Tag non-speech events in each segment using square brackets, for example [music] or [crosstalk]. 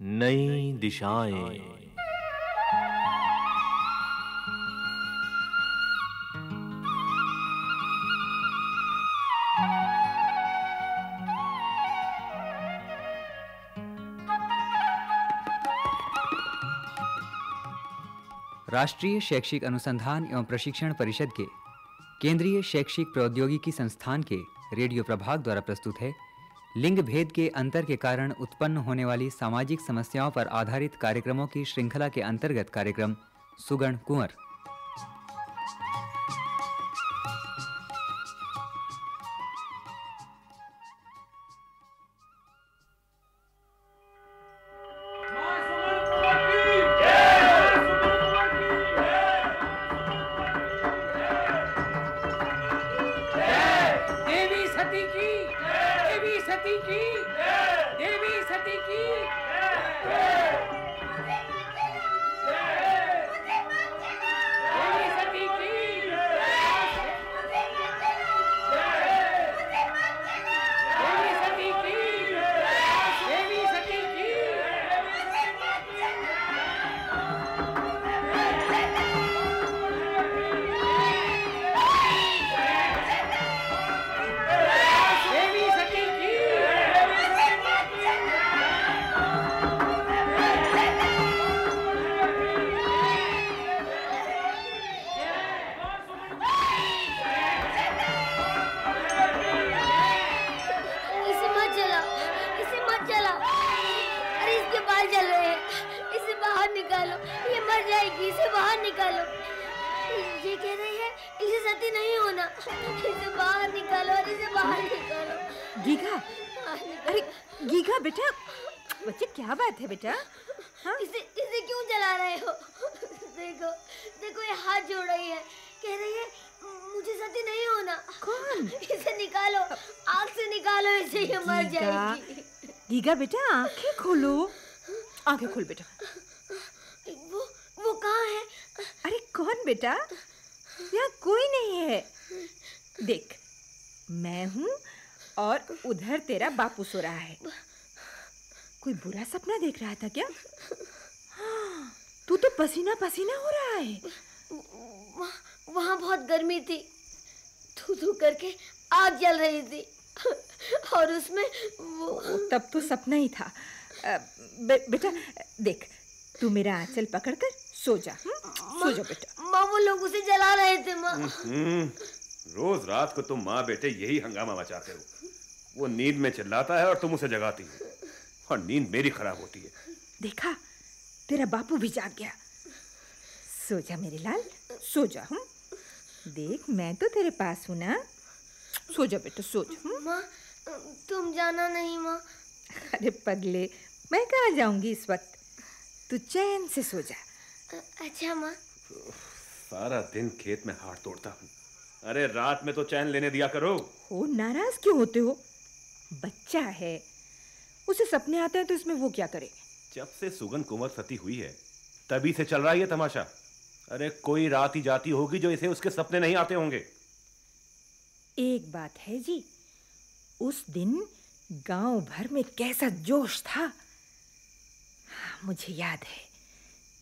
नई दिशाएँ। राष्ट्रीय शैक्षिक अनुसंधान एवं प्रशिक्षण परिषद के केंद्रीय शैक्षिक प्रौद्योगिकी संस्थान के रेडियो प्रभाग द्वारा प्रस्तुत है लिंग भेद के अंतर के कारण उत्पन्न होने वाली सामाजिक समस्याओं पर आधारित कार्यक्रमों की श्रृंखला के अंतर्गत कार्यक्रम, सुगण कुंवर। सती सती की। देवी सती की। निकालो। ये कह रही है इसे सती नहीं होना। इसे बाहर निकालो और इसे बाहर निकालो। गीगा अरे गीगा बेटा बच्चे क्या बात है बेटा? हाँ? इसे इसे क्यों जला रहे हो? देखो देखो ये हाथ जोड़ रही है। कह रही है मुझे सती नहीं होना। कौन? इसे निकालो आग से निकालो इसे ये मर जाएगी। गीगा बेटा आँखें खोलो। आँखें खोल बेटा। वो वो कहाँ है? कौन बेटा? यहाँ कोई नहीं है। देख मैं हूँ और उधर तेरा बापू सो रहा है। कोई बुरा सपना देख रहा था क्या? हाँ, तू तो पसीना पसीना हो रहा है। वहाँ वहाँ बहुत गर्मी थी। थू थू करके आग जल रही थी। और उसमें वो तब तो सपना ही था। बे, बेटा देख तू मेरा आंचल पकड़कर सो जा हम्म? सो जा बेटा। माँ वो लोग उसे जला रहे थे माँ हम्म, रोज रात को तुम माँ बेटे यही हंगामा मचाते हो। वो नींद में चिल्लाता है और तुम उसे जगाती हो। और नींद मेरी खराब होती है। देखा तेरा बापू भी जाग गया। सो जा मेरे लाल सो जा हम देख मैं तो तेरे पास हूँ ना। सो जा बेटा सो जा हम्म? माँ तुम जाना नहीं माँ। अरे पगले मैं कहाँ जाऊँगी इस वक्त? तू चैन से सो जा। अच्छा माँ। सारा दिन खेत में हाथ तोड़ता हूँ। अरे रात में तो चैन लेने दिया करो। हो नाराज़ क्यों होते हो? बच्चा है। उसे सपने आते हैं तो इसमें वो क्या करे? जब से सुगन कुंवर सती हुई है तभी से चल रहा है ये तमाशा। अरे कोई रात ही जाती होगी जो इसे उसके सपने नहीं आते होंगे। एक बात है जी उस दिन गाँव भर में कैसा जोश था। हाँ, मुझे याद है।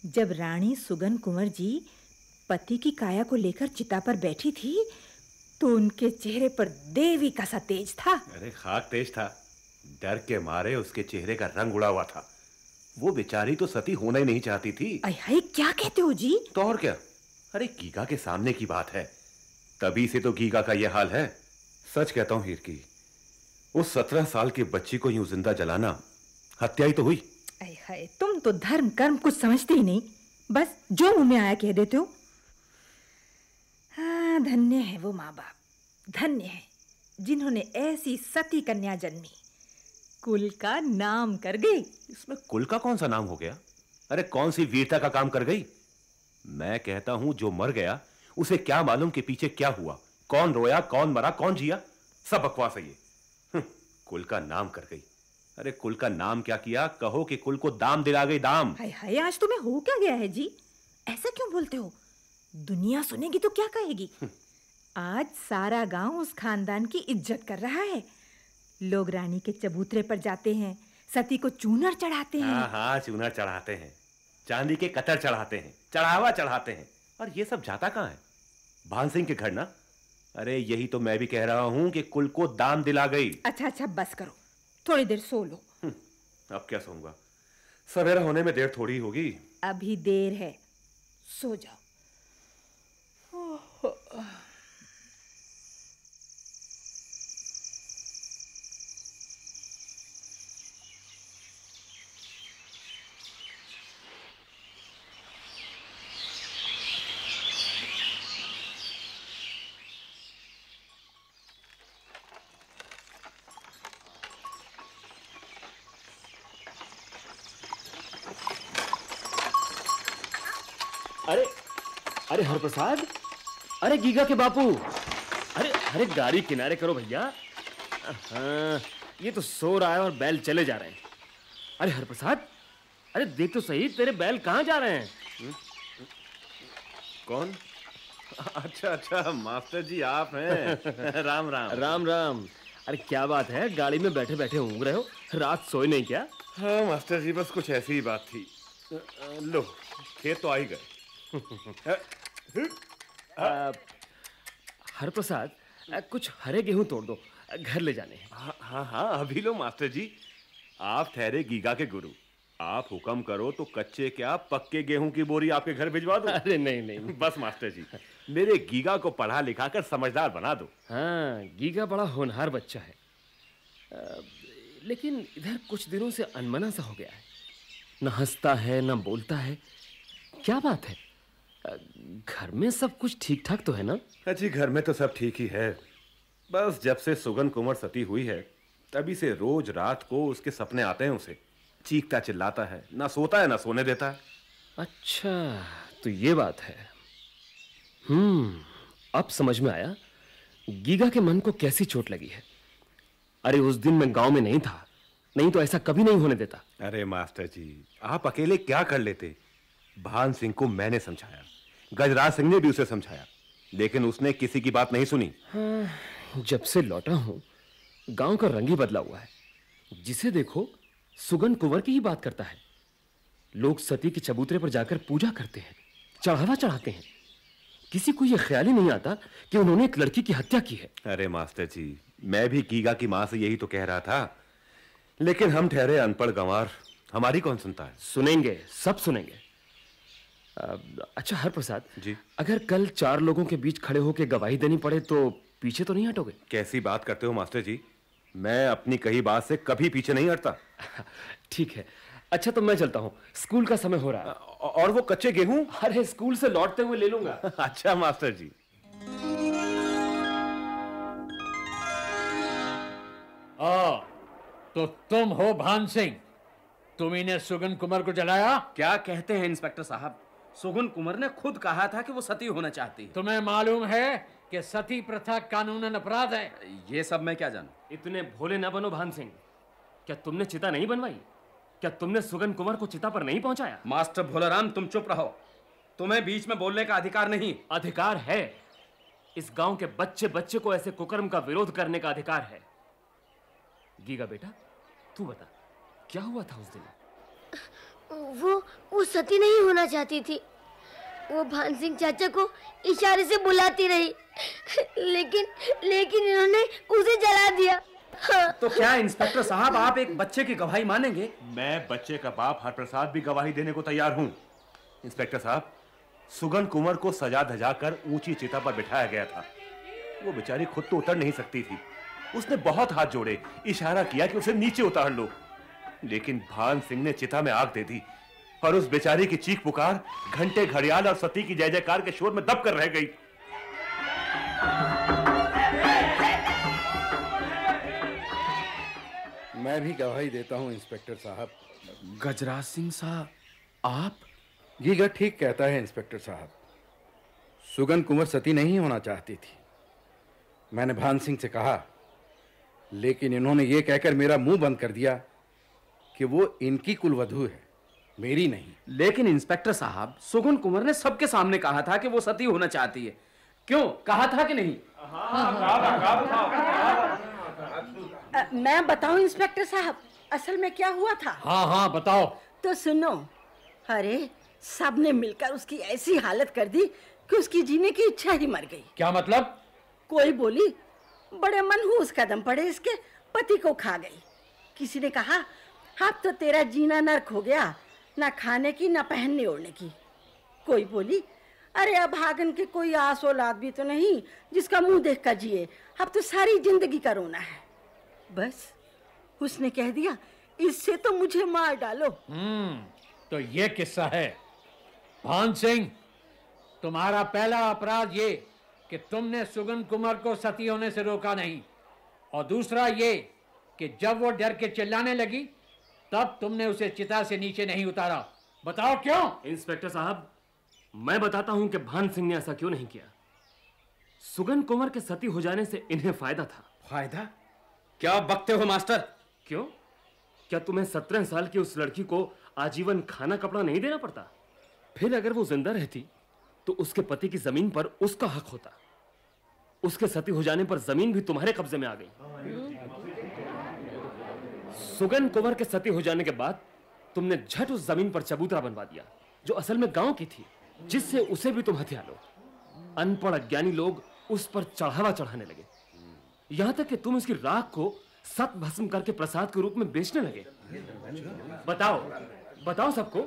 जब रानी सुगन कुंवर जी पति की काया को लेकर चिता पर बैठी थी तो उनके चेहरे पर देवी का सा तेज था। अरे खाक तेज था। डर के मारे उसके चेहरे का रंग उड़ा हुआ था। वो बेचारी तो सती होना ही नहीं चाहती थी। अय हाय क्या कहते हो जी? तो और क्या? अरे गीगा के सामने की बात है। तभी से तो गीगा का यह हाल है। सच कहता हूँ हीर की उस सत्रह साल की बच्ची को यूँ ज़िंदा जलाना हत्या ही तो हुई। हाय तुम तो धर्म कर्म कुछ समझते ही नहीं। बस जो मुँह में आया कह देते हो। हाँ धन्य है वो माँ बाप धन्य है जिन्होंने ऐसी सती कन्या जन्मी। कुल का नाम कर गई। इसमें कुल का कौन सा नाम हो गया? अरे कौन सी वीरता का काम कर गई? मैं कहता हूँ जो मर गया उसे क्या मालूम कि पीछे क्या हुआ? कौन रोया कौन मरा कौन जिया? सब बकवास है ये। हम्म, कुल का नाम कर गई। अरे कुल का नाम क्या किया? कहो कि कुल को दाम दिला गई दाम। हाय हाय आज तुम्हें हो क्या गया है जी? ऐसा क्यों बोलते हो? दुनिया सुनेगी तो क्या कहेगी? आज सारा गाँव उस खानदान की इज़्ज़त कर रहा है। लोग रानी के चबूतरे पर जाते हैं सती को चूनर चढ़ाते हैं। हाँ हाँ चूना चढ़ाते हैं। चांदी के कतर चढ़ाते हैं चढ़ावा चढ़ाते हैं। और ये सब जाता कहाँ है? भान सिंह के घर ना? अरे यही तो मैं भी कह रहा हूँ कि कुल को दाम दिला गई। अच्छा अच्छा बस करो। थोड़ी देर सो लो। हम्म, अब क्या सोऊँगा? सवेरा होने में देर थोड़ी होगी। अभी देर है। सो जाओ। अरे अरे हरप्रसाद अरे गीगा के बापू अरे अरे गाड़ी किनारे करो भैया। हाँ ये तो सो रहा है और बैल चले जा रहे हैं। अरे हरप्रसाद अरे देख तो सही तेरे बैल कहाँ जा रहे हैं? कौन? अच्छा अच्छा मास्टर जी आप हैं। [laughs] राम राम। राम राम। अरे क्या बात है गाड़ी में बैठे बैठे ऊँग रहे हो? रात सोए नहीं क्या? हाँ मास्टर जी बस कुछ ऐसी ही बात थी। लो खेत तो आ ही गए। आ, हरप्रसाद आ, कुछ हरे गेहूँ तोड़ दो घर ले जाने हैं। हाँ हाँ हाँ अभी लो मास्टर जी। आप ठहरे गीगा के गुरु। आप हुक्म करो तो कच्चे क्या पक्के गेहूँ की बोरी आपके घर भिजवा दो? अरे नहीं नहीं। बस मास्टर जी मेरे गीगा को पढ़ा लिखा कर समझदार बना दो। हाँ गीगा बड़ा होनहार बच्चा है। आ, लेकिन इधर कुछ दिनों से अनमना सा हो गया है। न हंसता है न बोलता है। क्या बात है? घर में सब कुछ ठीक ठाक तो है ना? अच्छी घर में तो सब ठीक ही है। बस जब से सुगन कुंवर सती हुई है तभी से रोज रात को उसके सपने आते हैं उसे। चीखता चिल्लाता है ना सोता है ना सोने देता है। अच्छा तो ये बात है। हम्म अब समझ में आया गीगा के मन को कैसी चोट लगी है। अरे उस दिन मैं गाँव में नहीं था नहीं तो ऐसा कभी नहीं होने देता। अरे मास्टर जी आप अकेले क्या कर लेते? भान सिंह को मैंने समझाया। गजराज सिंह ने भी उसे समझाया। लेकिन उसने किसी की बात नहीं सुनी। हाँ, जब से लौटा हूँ गाँव का रंग ही बदला हुआ है। जिसे देखो सुगन कुंवर की ही बात करता है। लोग सती के चबूतरे पर जाकर पूजा करते हैं चढ़ावा चढ़ाते हैं। किसी को यह ख्याल ही नहीं आता कि उन्होंने एक लड़की की हत्या की है। अरे मास्टर जी मैं भी कीगा की माँ से यही तो कह रहा था। लेकिन हम ठहरे अनपढ़ गंवार हमारी कौन सुनता है? सुनेंगे सब सुनेंगे। अच्छा हर प्रसाद जी। अगर कल चार लोगों के बीच खड़े होकर गवाही देनी पड़े तो पीछे तो नहीं हटोगे? कैसी बात करते हो मास्टर जी? मैं अपनी कही बात से कभी पीछे नहीं हटता। [laughs] ठीक है। अच्छा तो मैं चलता हूँ। स्कूल का समय हो रहा है। और वो कच्चे गेहूँ? अरे स्कूल से लौटते हुए ले लूँगा। [laughs] अच्छा मास्टर जी। ओ, तो तुम हो भान सिंह। तुम इन्हें सुगन कुमार को जलाया? क्या कहते हैं इंस्पेक्टर साहब? सुगन कुंवर ने खुद कहा था कि वो सती होना चाहती है। तुम्हें मालूम है कि सती प्रथा कानूनन अपराध है। ये सब मैं क्या जानू? इतने भोले ना बनो भान सिंह। क्या तुमने चिता नहीं बनवाई? क्या तुमने सुगन कुमार को चिता पर नहीं पहुँचाया? मास्टर भोलाराम तुम चुप रहो। तुम्हें बीच में बोलने का अधिकार नहीं। अधिकार है। इस गाँव के बच्चे बच्चे को ऐसे कुकर्म का विरोध करने का अधिकार है। गीगा बेटा तू बता क्या हुआ था उस दिन? वो वो सती नहीं होना चाहती थी। वो भान सिंह चाचा को इशारे से बुलाती रही। लेकिन लेकिन इन्होंने उसे जला दिया। हाँ, तो क्या इंस्पेक्टर साहब आप एक बच्चे की गवाही मानेंगे? मैं बच्चे का बाप हरप्रसाद भी गवाही देने को तैयार हूँ। इंस्पेक्टर साहब सुगन कुंवर को सजा धजा कर ऊँची चिता पर बिठाया गया था। वो बेचारी खुद तो उतर नहीं सकती थी। उसने बहुत हाथ जोड़े इशारा किया कि उसे नीचे उतार लो। लेकिन भान सिंह ने चिता में आग दे दी और उस बेचारी की चीख पुकार घंटे घड़ियाल और सती की जय जयकार के शोर में दब कर रह गई। मैं भी गवाही देता हूँ इंस्पेक्टर साहब। गजराज सिंह साहब आप? गीगा ठीक कहता है इंस्पेक्टर साहब। सुगन कुंवर सती नहीं होना चाहती थी। मैंने भान सिंह से कहा लेकिन इन्होंने ये कहकर मेरा मुँह बंद कर दिया। कि वो इनकी कुलवधु है मेरी नहीं। लेकिन इंस्पेक्टर साहब सुगन कुंवर ने सबके सामने कहा था कि वो सती होना चाहती है। क्यों? कहा था कि नहीं? मैं बताऊँ इंस्पेक्टर साहब असल में क्या हुआ था? हाँ हाँ बताओ। तो सुनो अरे सबने मिलकर उसकी ऐसी हालत कर दी कि उसकी जीने की इच्छा ही मर गई। क्या मतलब? कोई बोली बड़े मनहूस कदम पड़े इसके पति को खा गई। किसी ने कहा अब तो तेरा जीना नर्क हो गया। ना खाने की, ना पहनने ओढ़ने की। कोई बोली, अरे, अब भागन के कोई आस औलाद भी तो नहीं, जिसका मुँह देख कर जिए। अब तो सारी ज़िंदगी का रोना है। बस, उसने कह दिया, इससे तो मुझे मार डालो। हम्म तो ये किस्सा है। भान सिंह, तुम्हारा पहला अपराध ये कि तुमने सुगन कुमार को सती होने से रोका नहीं। और दूसरा ये कि जब वो डर के चिल्लाने लगी तब तुमने उसे चिता से नीचे नहीं उतारा। बताओ क्यों? इंस्पेक्टर साहब मैं बताता हूँ कि भान सिंह ने ऐसा क्यों नहीं किया। सुगन कुंवर के सती हो जाने से इन्हें फ़ायदा था। फ़ायदा? क्या बकते हो मास्टर? क्यों? क्या तुम्हें सत्रह साल की उस लड़की को आजीवन खाना कपड़ा नहीं देना पड़ता? फिर अगर वो ज़िंदा रहती तो उसके पति की ज़मीन पर उसका हक होता। उसके सती हो जाने पर ज़मीन भी तुम्हारे कब्जे में आ गई। सुगन कुंवर के सती हो जाने के बाद तुमने झट उस ज़मीन पर चबूतरा बनवा दिया, जो असल में गाँव की थी, जिससे उसे भी तुम हथिया लो। अनपढ़ अज्ञानी लोग उस पर चढ़ावा चढ़ाने लगे। यहाँ तक कि तुम उसकी राख को सत भस्म करके प्रसाद के रूप में बेचने लगे। बताओ बताओ सबको,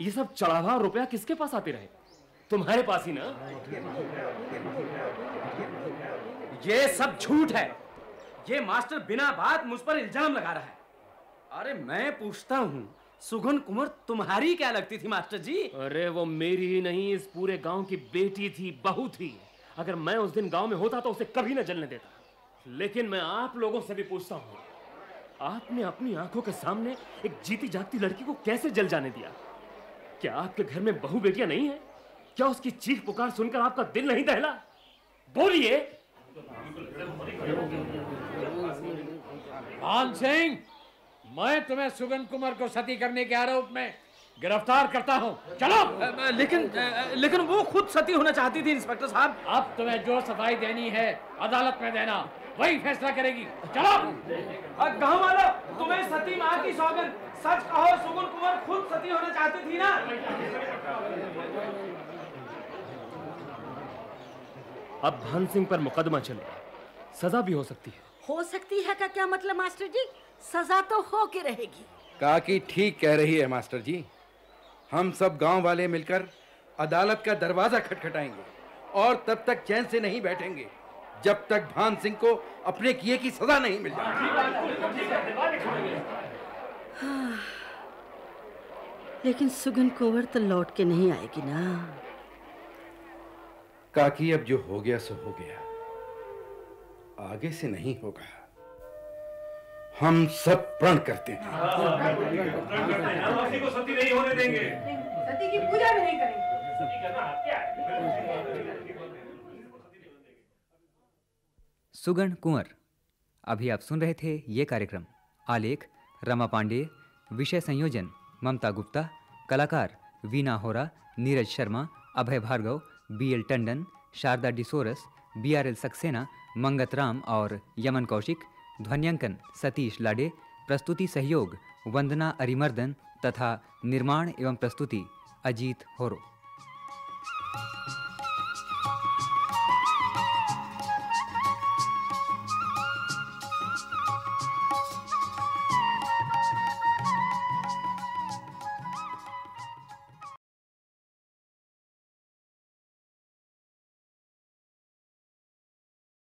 ये सब चढ़ावा और रुपया किसके पास आते रहे? तुम्हारे पास ही ना? ये सब झूठ है। ये मास्टर बिना बात मुझ पर इल्ज़ाम लगा रहा है। अरे मैं पूछता हूँ सुगन कुंवर तुम्हारी क्या लगती थी, मास्टर जी? अरे वो मेरी ही नहीं, इस पूरे गाँव की बेटी थी, बहू थी। अगर मैं उस दिन गाँव में होता तो उसे कभी न जलने देता। लेकिन मैं आप लोगों से भी पूछता हूँ, आपने अपनी आँखों के सामने एक जीती जागती लड़की को कैसे जल जाने दिया? क्या आपके घर में बहू बेटियाँ नहीं है? क्या उसकी चीख पुकार सुनकर आपका दिल नहीं दहला? बोलिए। भान सिंह मैं तुम्हें सुगन कुमार को सती करने के आरोप में गिरफ़्तार करता हूँ। चलो। लेकिन लेकिन वो खुद सती होना चाहती थी इंस्पेक्टर साहब। अब तुम्हें जो सफ़ाई देनी है अदालत में देना। वही फैसला करेगी। चलो। गाँव वालों तुम्हें सती माँ की सौगन सच कहो सुगन कुमार खुद सती होना चाहती थी ना? अब भान सिंह पर मुकदमा चलेगा। सजा भी हो सकती है। हो सकती है का क्या मतलब मास्टर जी? सजा तो हो के रहेगी। काकी ठीक कह रही है मास्टर जी। हम सब गाँव वाले मिलकर अदालत का दरवाज़ा खटखटाएँगे और तब तक चैन से नहीं बैठेंगे जब तक भान सिंह को अपने किए की सजा नहीं मिल जाती। लेकिन सुगन कोवर तो लौट के नहीं आएगी ना। काकी अब जो हो गया सो हो गया। आगे से नहीं होगा। हम सब प्रण करते हैं। को सती नहीं होने देंगे। सती की पूजा भी नहीं करेंगे। सुगण कुंवर अभी आप सुन रहे थे ये कार्यक्रम। आलेख रमा पांडे। विषय संयोजन ममता गुप्ता। कलाकार Veena Hora Neeraj Sharma Abhay Bhargava B L Tandon Sharda डिसोरस B R L Saxena Mangat Ram और यमन कौशिक, ध्वन्यांकन सतीश लाडे, प्रस्तुति सहयोग वंदना अरिमर्दन तथा निर्माण एवं प्रस्तुति अजीत होरो।